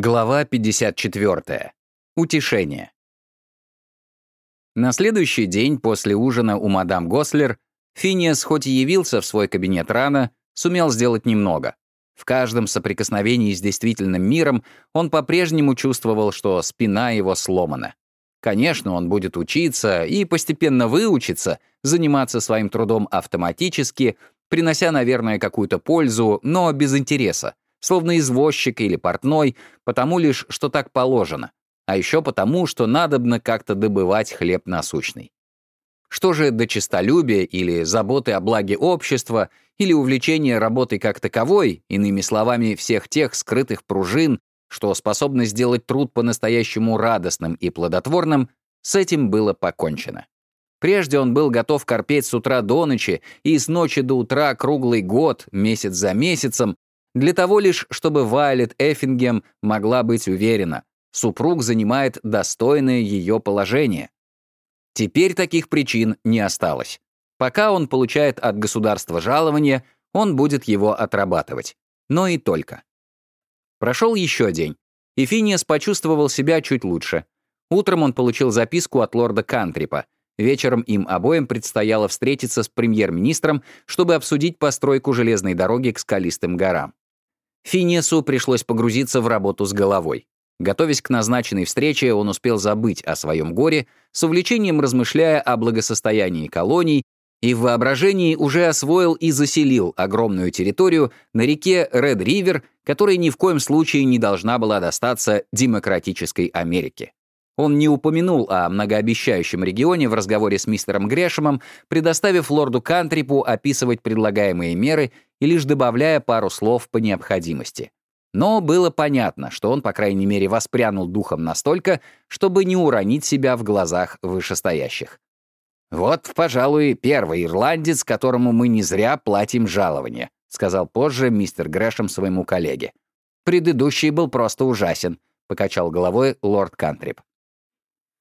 Глава 54. Утешение. На следующий день после ужина у мадам Гослер Финиас, хоть и явился в свой кабинет рано, сумел сделать немного. В каждом соприкосновении с действительным миром он по-прежнему чувствовал, что спина его сломана. Конечно, он будет учиться и постепенно выучиться, заниматься своим трудом автоматически, принося, наверное, какую-то пользу, но без интереса, словно извозчик или портной, потому лишь, что так положено, а еще потому, что надобно как-то добывать хлеб насущный. Что же до честолюбия или заботы о благе общества, или увлечения работой как таковой, иными словами, всех тех скрытых пружин, что способны сделать труд по-настоящему радостным и плодотворным, с этим было покончено. Прежде он был готов корпеть с утра до ночи и с ночи до утра круглый год, месяц за месяцем, для того лишь, чтобы Вайлет Эффингем могла быть уверена, супруг занимает достойное ее положение. Теперь таких причин не осталось. Пока он получает от государства жалование, он будет его отрабатывать. Но и только. Прошел еще день, и Финиас почувствовал себя чуть лучше. Утром он получил записку от лорда Кантрипа. Вечером им обоим предстояло встретиться с премьер-министром, чтобы обсудить постройку железной дороги к скалистым горам. Финесу пришлось погрузиться в работу с головой. Готовясь к назначенной встрече, он успел забыть о своем горе, с увлечением размышляя о благосостоянии колоний и в воображении уже освоил и заселил огромную территорию на реке Ред-Ривер, которая ни в коем случае не должна была достаться демократической Америке. Он не упомянул о многообещающем регионе в разговоре с мистером Грешемом, предоставив лорду Кантрипу описывать предлагаемые меры и лишь добавляя пару слов по необходимости. Но было понятно, что он, по крайней мере, воспрянул духом настолько, чтобы не уронить себя в глазах вышестоящих. «Вот, пожалуй, первый ирландец, которому мы не зря платим жалование», сказал позже мистер Грэшем своему коллеге. «Предыдущий был просто ужасен», — покачал головой лорд Кантрип.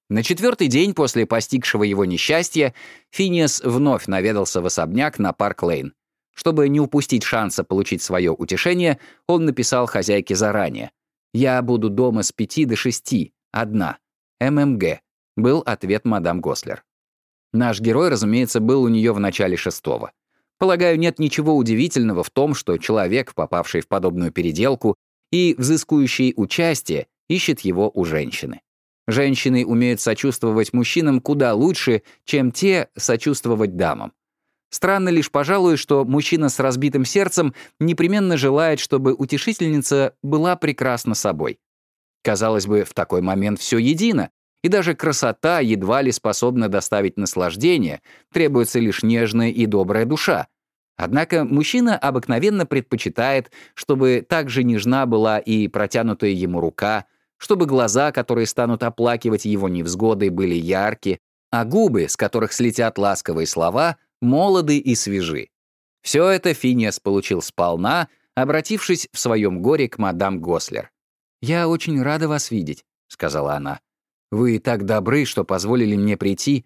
На четвертый день после постигшего его несчастья Финиас вновь наведался в особняк на Парк-Лейн. Чтобы не упустить шанса получить свое утешение, он написал хозяйке заранее. «Я буду дома с пяти до шести, одна. ММГ», — был ответ мадам Гослер. Наш герой, разумеется, был у нее в начале шестого. Полагаю, нет ничего удивительного в том, что человек, попавший в подобную переделку и взыскующий участия, ищет его у женщины. Женщины умеют сочувствовать мужчинам куда лучше, чем те сочувствовать дамам. Странно лишь, пожалуй, что мужчина с разбитым сердцем непременно желает, чтобы утешительница была прекрасна собой. Казалось бы, в такой момент все едино, и даже красота едва ли способна доставить наслаждение, требуется лишь нежная и добрая душа. Однако мужчина обыкновенно предпочитает, чтобы так же нежна была и протянутая ему рука, чтобы глаза, которые станут оплакивать его невзгоды, были яркие, а губы, с которых слетят ласковые слова, молоды и свежи. Все это Финиас получил сполна, обратившись в своем горе к мадам Гослер. «Я очень рада вас видеть», — сказала она. «Вы так добры, что позволили мне прийти.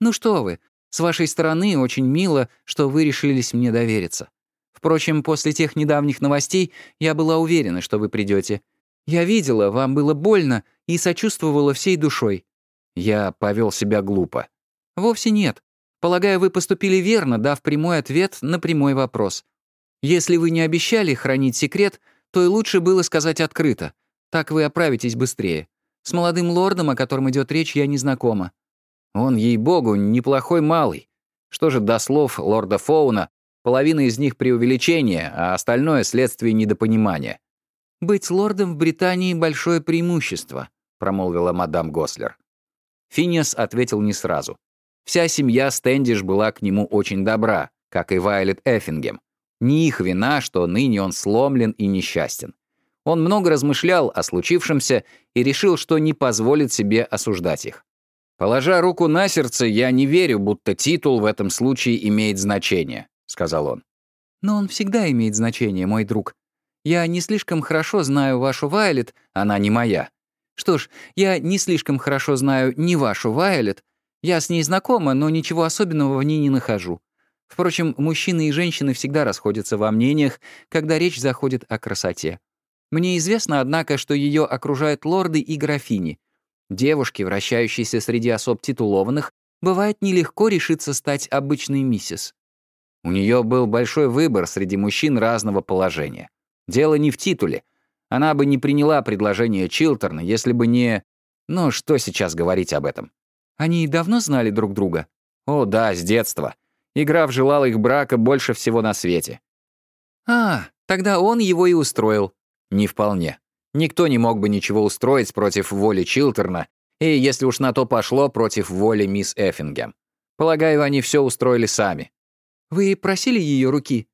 Ну что вы, с вашей стороны очень мило, что вы решились мне довериться. Впрочем, после тех недавних новостей я была уверена, что вы придете. Я видела, вам было больно и сочувствовала всей душой. Я повел себя глупо. Вовсе нет. Полагаю, вы поступили верно, дав прямой ответ на прямой вопрос. Если вы не обещали хранить секрет, то и лучше было сказать открыто. Так вы оправитесь быстрее. С молодым лордом, о котором идет речь, я не знакома. Он, ей-богу, неплохой малый. Что же до слов лорда Фоуна, половина из них преувеличение, а остальное — следствие недопонимания. «Быть лордом в Британии — большое преимущество», — промолвила мадам Гослер. Финиас ответил не сразу. Вся семья Стэндиш была к нему очень добра, как и Вайлет Эффингем. Не их вина, что ныне он сломлен и несчастен. Он много размышлял о случившемся и решил, что не позволит себе осуждать их. «Положа руку на сердце, я не верю, будто титул в этом случае имеет значение», — сказал он. «Но он всегда имеет значение, мой друг», я не слишком хорошо знаю вашу Вайлет, она не моя. Что ж, я не слишком хорошо знаю ни вашу Вайлет. Я с ней знакома, но ничего особенного в ней не нахожу. Впрочем, мужчины и женщины всегда расходятся во мнениях, когда речь заходит о красоте. Мне известно, однако, что ее окружают лорды и графини. Девушки, вращающиеся среди особ титулованных, бывает нелегко решиться стать обычной миссис. У нее был большой выбор среди мужчин разного положения. Дело не в титуле. Она бы не приняла предложение Чилтерна, если бы не... Ну, что сейчас говорить об этом? Они давно знали друг друга? О, да, с детства. Игра желала их брака больше всего на свете. А, тогда он его и устроил. Не вполне. Никто не мог бы ничего устроить против воли Чилтерна, и, если уж на то пошло, против воли мисс Эффингем. Полагаю, они все устроили сами. Вы просили ее руки?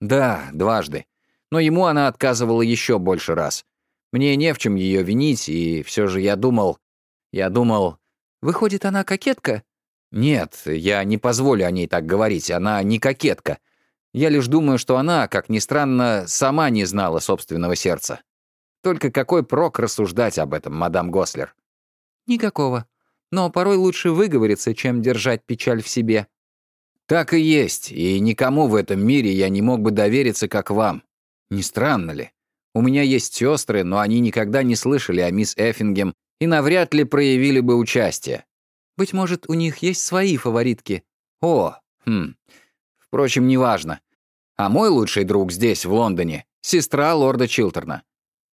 Да, дважды. Но ему она отказывала еще больше раз. Мне не в чем ее винить, и все же я думал... Я думал... Выходит, она кокетка? Нет, я не позволю о ней так говорить, она не кокетка. Я лишь думаю, что она, как ни странно, сама не знала собственного сердца. Только какой прок рассуждать об этом, мадам Гослер? Никакого. Но порой лучше выговориться, чем держать печаль в себе. Так и есть, и никому в этом мире я не мог бы довериться, как вам. Не странно ли? У меня есть сестры, но они никогда не слышали о мисс Эффингем и навряд ли проявили бы участие. Быть может, у них есть свои фаворитки. О, хм. Впрочем, неважно. А мой лучший друг здесь, в Лондоне, сестра лорда Чилтерна.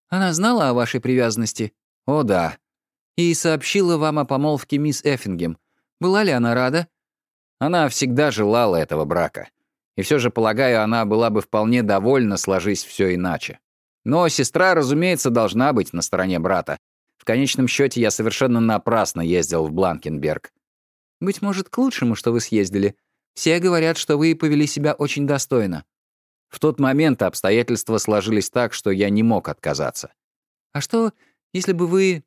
Она знала о вашей привязанности? О, да. И сообщила вам о помолвке мисс Эффингем. Была ли она рада? Она всегда желала этого брака. И все же, полагаю, она была бы вполне довольна, сложись все иначе. Но сестра, разумеется, должна быть на стороне брата. В конечном счете я совершенно напрасно ездил в Бланкенберг. Быть может, к лучшему, что вы съездили. Все говорят, что вы повели себя очень достойно. В тот момент обстоятельства сложились так, что я не мог отказаться. А что, если бы вы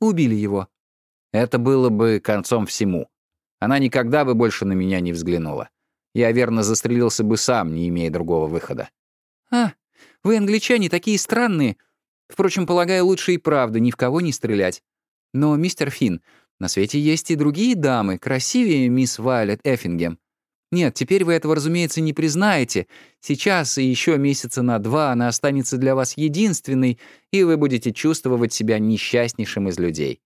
убили его? Это было бы концом всему. Она никогда бы больше на меня не взглянула. Я верно застрелился бы сам, не имея другого выхода. А, вы, англичане, такие странные. Впрочем, полагаю, лучше и правда ни в кого не стрелять. Но, мистер Финн, на свете есть и другие дамы, красивее мисс Вайлет Эффингем. Нет, теперь вы этого, разумеется, не признаете. Сейчас и еще месяца на два она останется для вас единственной, и вы будете чувствовать себя несчастнейшим из людей.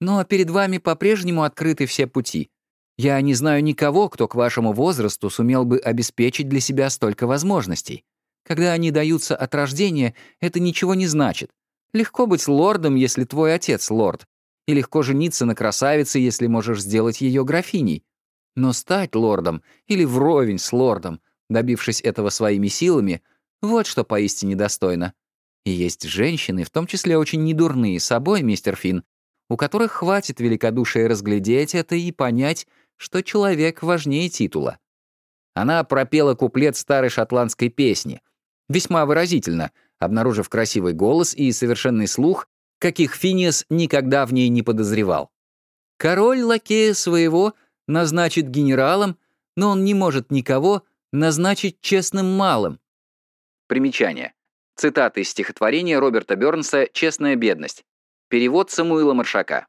Но перед вами по-прежнему открыты все пути. Я не знаю никого, кто к вашему возрасту сумел бы обеспечить для себя столько возможностей. Когда они даются от рождения, это ничего не значит. Легко быть лордом, если твой отец лорд. И легко жениться на красавице, если можешь сделать ее графиней. Но стать лордом или вровень с лордом, добившись этого своими силами, вот что поистине достойно. И есть женщины, в том числе очень недурные собой, мистер Финн, у которых хватит великодушия разглядеть это и понять, что человек важнее титула. Она пропела куплет старой шотландской песни, весьма выразительно, обнаружив красивый голос и совершенный слух, каких Финиас никогда в ней не подозревал. Король лакея своего назначит генералом, но он не может никого назначить честным малым. Примечание. Цитаты из стихотворения Роберта Бёрнса «Честная бедность». Перевод Самуила Маршака.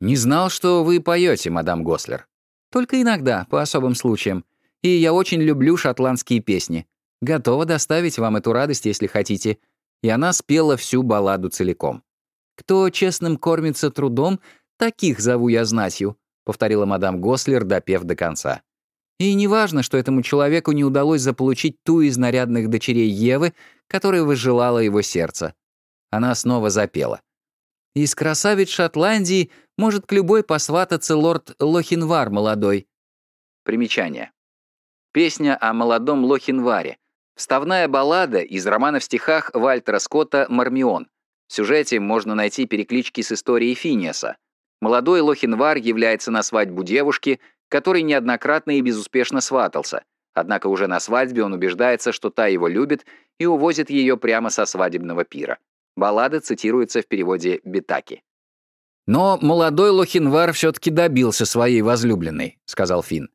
«Не знал, что вы поете, мадам Гослер». «Только иногда, по особым случаям. И я очень люблю шотландские песни. Готова доставить вам эту радость, если хотите». И она спела всю балладу целиком. «Кто честным кормится трудом, таких зову я знатью повторила мадам Гослер, допев до конца. И неважно, что этому человеку не удалось заполучить ту из нарядных дочерей Евы, которая выжелала его сердце. Она снова запела. «Из красавиц Шотландии может к любой посвататься лорд Лохинвар молодой». Примечание. Песня о молодом Лохинваре. Вставная баллада из романа в стихах Вальтера Скотта «Мармион». В сюжете можно найти переклички с историей Финиаса. Молодой Лохинвар является на свадьбу девушки, который неоднократно и безуспешно сватался, однако уже на свадьбе он убеждается, что та его любит, и увозит ее прямо со свадебного пира. Баллада цитируется в переводе Битаки. «Но молодой Лохинвар все-таки добился своей возлюбленной», — сказал Финн.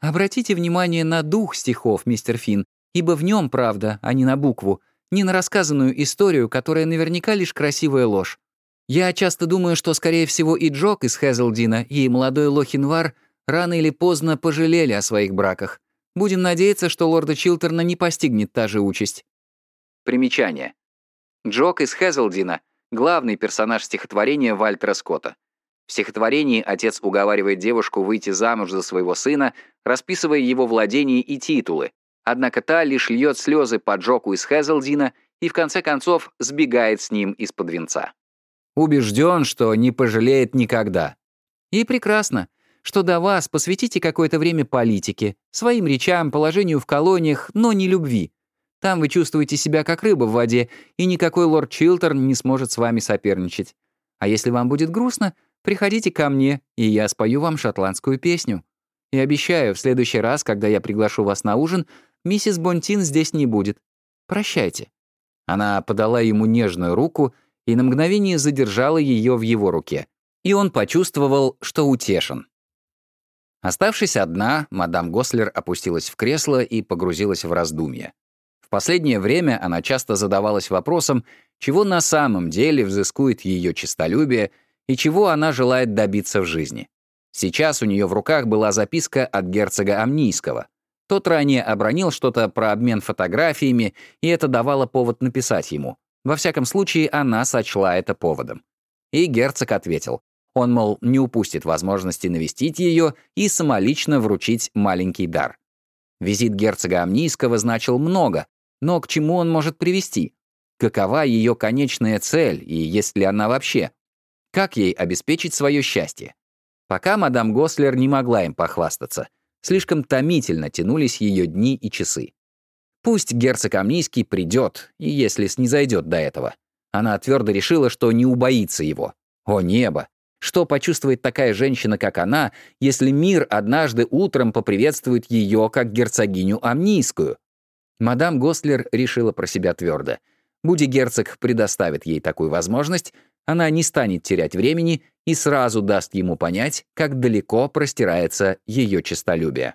«Обратите внимание на дух стихов, мистер Финн, ибо в нем правда, а не на букву, не на рассказанную историю, которая наверняка лишь красивая ложь. Я часто думаю, что, скорее всего, и Джок из Хезлдина, и молодой Лохинвар рано или поздно пожалели о своих браках. Будем надеяться, что лорда Чилтерна не постигнет та же участь. Примечание. Джок из Хезлдина — главный персонаж стихотворения Вальтера Скотта. В стихотворении отец уговаривает девушку выйти замуж за своего сына, расписывая его владения и титулы, однако та лишь льет слезы по Джоку из Хезлдина и в конце концов сбегает с ним из-под венца. Убежден, что не пожалеет никогда. И прекрасно, что до вас посвятите какое-то время политике, своим речам, положению в колониях, но не любви. Там вы чувствуете себя как рыба в воде, и никакой лорд Чилтерн не сможет с вами соперничать. А если вам будет грустно, приходите ко мне, и я спою вам шотландскую песню. И обещаю, в следующий раз, когда я приглашу вас на ужин, миссис Бонтин здесь не будет. Прощайте». Она подала ему нежную руку и на мгновение задержала ее в его руке. И он почувствовал, что утешен. Оставшись одна, мадам Гослер опустилась в кресло и погрузилась в раздумья. Последнее время она часто задавалась вопросом, чего на самом деле взыскует ее честолюбие и чего она желает добиться в жизни. Сейчас у нее в руках была записка от герцога Амнийского — тот ранее обронил что-то про обмен фотографиями, и это давало повод написать ему. Во всяком случае, она сочла это поводом. И герцог ответил. Он, мол, не упустит возможности навестить ее и самолично вручить маленький дар. Визит герцога Амнийского значил много, но к чему он может привести? Какова ее конечная цель, и есть ли она вообще? Как ей обеспечить свое счастье? Пока мадам Гослер не могла им похвастаться — Слишком томительно тянулись ее дни и часы. Пусть герцог Амнийский придет, и если снизойдет до этого. Она твердо решила, что не убоится его. О небо! Что почувствует такая женщина, как она, если мир однажды утром поприветствует ее как герцогиню Амнийскую? Мадам Гостлер решила про себя твердо. Будь герцог предоставит ей такую возможность, она не станет терять времени и сразу даст ему понять, как далеко простирается ее честолюбие.